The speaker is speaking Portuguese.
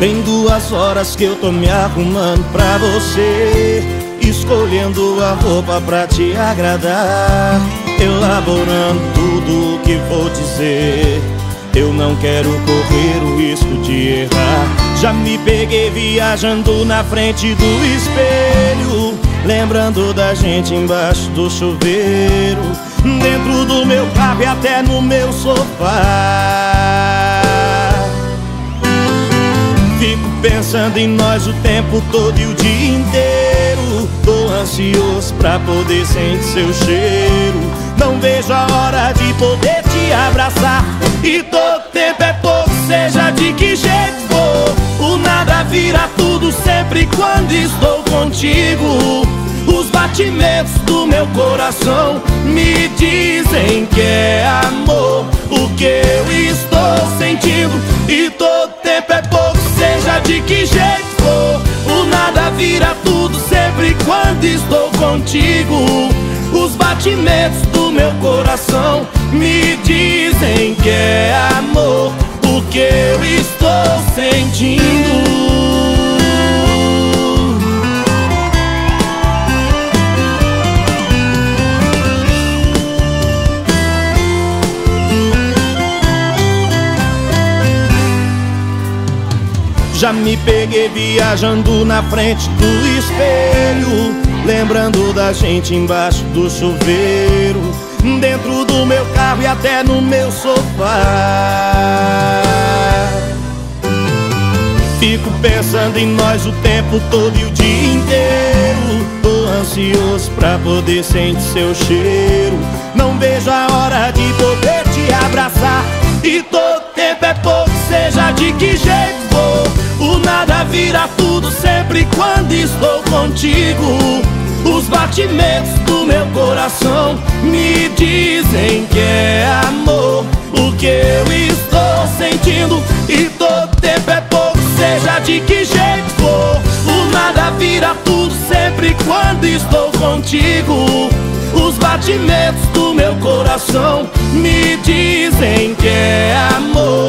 Tem duas horas que eu tô me arrumando pra você Escolhendo a roupa pra te agradar Elaborando tudo o que vou dizer. Eu não quero correr o risco de errar. Já me peguei viajando na frente do espelho Lembrando da gente embaixo do chuveiro Dentro do meu carro e até no meu sofá Pensando em nós o tempo todo e o dia inteiro. Tô ansioso pra poder sentir seu cheiro. Não vejo a hora de poder te abraçar. E todo tempo é pouco, seja de que jeito for. O nada vira tudo sempre quando estou contigo. Os batimentos do meu coração me dizem que é amor O que eu estou de que jeito for, o nada vira tudo sempre quando estou contigo. Os batimentos do meu coração me dizem que é amor, o Já me peguei viajando na frente do espelho Lembrando da gente embaixo do chuveiro Dentro do meu carro e até no meu sofá. Fico pensando em nós o tempo todo e o dia inteiro Tô ansioso pra poder sentir seu cheiro. Não vejo vira tudo sempre quando estou contigo. Os batimentos do meu coração me dizem que é amor. O que eu estou sentindo e todo tempo é pouco, seja de que jeito for. O nada vira tudo sempre quando estou contigo. Os batimentos do meu coração me dizem que é amor.